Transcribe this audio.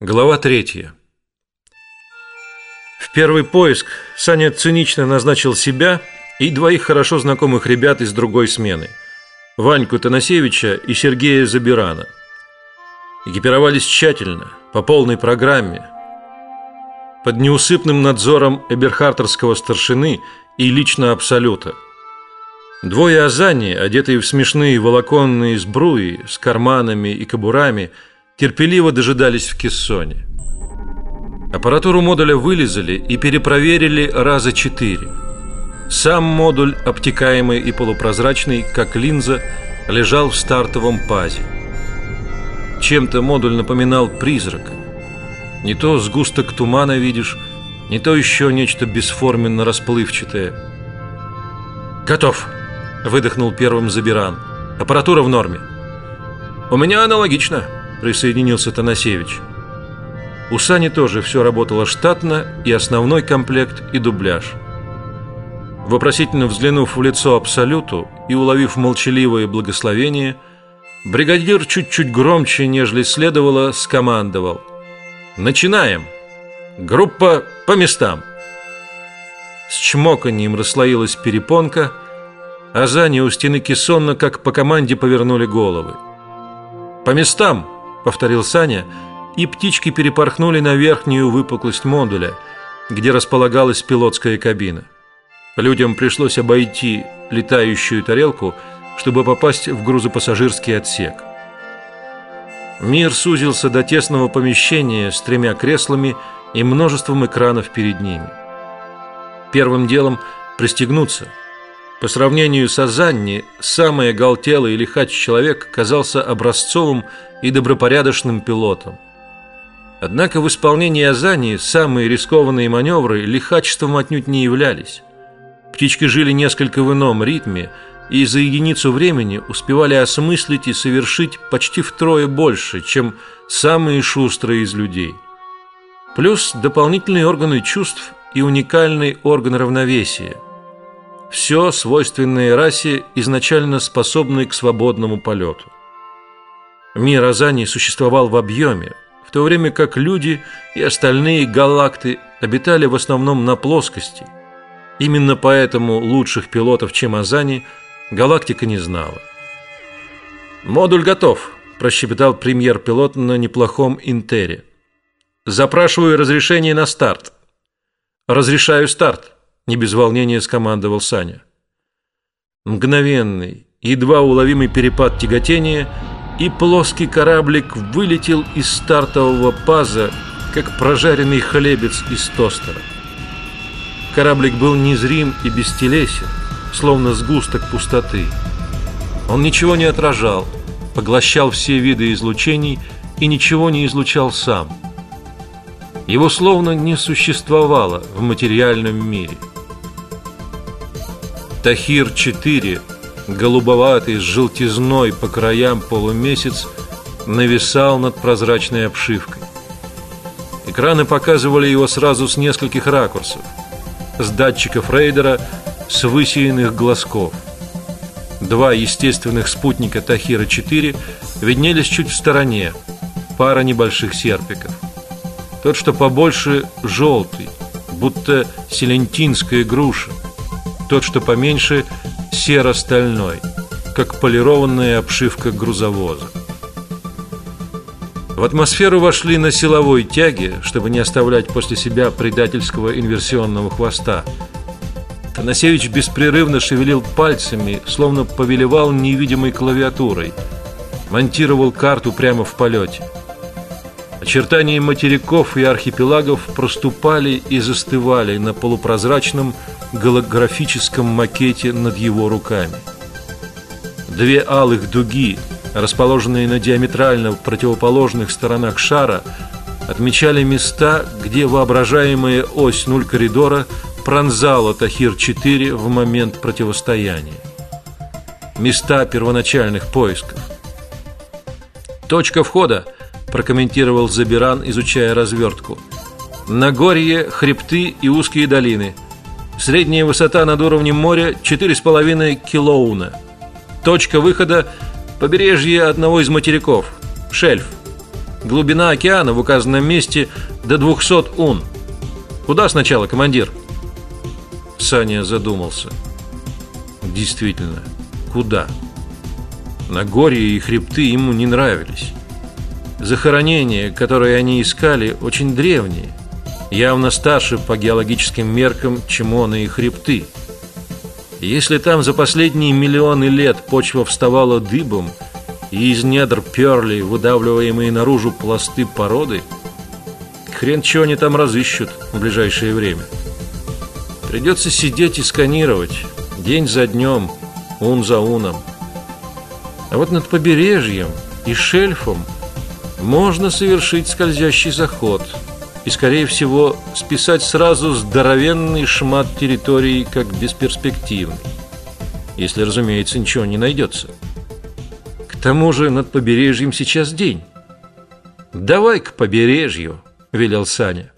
Глава третья. В первый поиск Саня цинично назначил себя и двоих хорошо знакомых ребят из другой смены – Ваньку Танасевича и Сергея Забирана. Экипировались тщательно, по полной программе, под неусыпным надзором Эберхартерского старшины и лично Абсолюта. Двое азани, одетые в смешные волоконные сбруи с карманами и кобурами – терпеливо дожидались в кессоне. Аппаратуру модуля вылезали и перепроверили раза четыре. Сам модуль, обтекаемый и полупрозрачный, как линза, лежал в стартовом пазе. Чем-то модуль напоминал призрака. Не то сгусток тумана видишь, не то еще нечто бесформенно расплывчатое. Готов, выдохнул первым Забиран. Аппаратура в норме. У меня аналогично присоединился Танасевич. У Сани тоже все работало штатно, и основной комплект, и дубляж. Вопросительно взглянув в лицо Абсолюту и уловив молчаливое благословение, бригадир чуть-чуть громче, нежели следовало, скомандовал: "Начинаем! Группа по местам!" С чмоканьем расслоилась перепонка, а Зани у стены кессонно, как по команде, повернули головы. По местам! Повторил Саня, и птички перепорхнули на верхнюю выпуклость модуля, где располагалась пилотская кабина. Людям пришлось обойти летающую тарелку, чтобы попасть в грузопассажирский отсек. Мир сузился до тесного помещения с тремя креслами и множеством экранов перед ними. Первым делом пристегнуться – по сравнению с Азанни, самый оголтелый и лихач человек казался образцовым и добропорядочным пилотом. Однако в исполнении Азани самые рискованные маневры лихачеством отнюдь не являлись. Птички жили несколько в ином ритме и за единицу времени успевали осмыслить и совершить почти втрое больше, чем самые шустрые из людей. Плюс дополнительные органы чувств и уникальный орган равновесия – все свойственное расе, изначально способной к свободному полету. Мир Азани существовал в объеме, в то время как люди и остальные галакты обитали в основном на плоскости. Именно поэтому лучших пилотов, чем Азани, галактика не знала. Модуль готов, прощебетал премьер-пилот на неплохом Интере. Запрашиваю разрешение на старт. Разрешаю старт не без волнения скомандовал Саня. Мгновенный, едва уловимый перепад тяготения, и плоский кораблик вылетел из стартового паза, как прожаренный хлебец из тостера. Кораблик был незрим и бестелесен, словно сгусток пустоты. Он ничего не отражал, поглощал все виды излучений и ничего не излучал сам. Его словно не существовало в материальном мире. Тахир-4, голубоватый с желтизной по краям полумесяц, нависал над прозрачной обшивкой. Экраны показывали его сразу с нескольких ракурсов: с датчиков рейдера, с высеянных глазков. Два естественных спутника Тахира-4 виднелись чуть в стороне, пара небольших серпиков. Тот, что побольше, желтый, будто селентинская груша тот, что поменьше, серо-стальной, как полированная обшивка грузовоза. В атмосферу вошли на силовой тяге, чтобы не оставлять после себя предательского инверсионного хвоста. Танасевич беспрерывно шевелил пальцами, словно повелевал невидимой клавиатурой, монтировал карту прямо в полете. Очертания материков и архипелагов проступали и застывали на полупрозрачном голографическом макете над его руками. Две алых дуги, расположенные на диаметрально противоположных сторонах шара, отмечали места, где воображаемая ось нуль коридора пронзала Тахир-4 в момент противостояния. Места первоначальных поисков. Точка входа, прокомментировал Забиран, изучая развертку. Нагорье, хребты и узкие долины – Средняя высота над уровнем моря 4,5 килоуна. Точка выхода побережье одного из материков. Шельф. Глубина океана в указанном месте до 200 ун. Куда сначала, командир? Саня задумался. Действительно, куда? Нагорье и хребты ему не нравились. Захоронения, которые они искали, очень древние, явно старше по геологическим меркам, чем он и хребты. Если там за последние миллионы лет почва вставала дыбом, и из недр перли выдавливаемые наружу пласты породы, хрен чего они там разыщут в ближайшее время. Придется сидеть и сканировать день за днем, ун за уном. А вот над побережьем и шельфом можно совершить скользящий заход и, скорее всего, списать сразу здоровенный шмат территории как бесперспективный, если, разумеется, ничего не найдется. К тому же над побережьем сейчас день. Давай к побережью, велел Саня.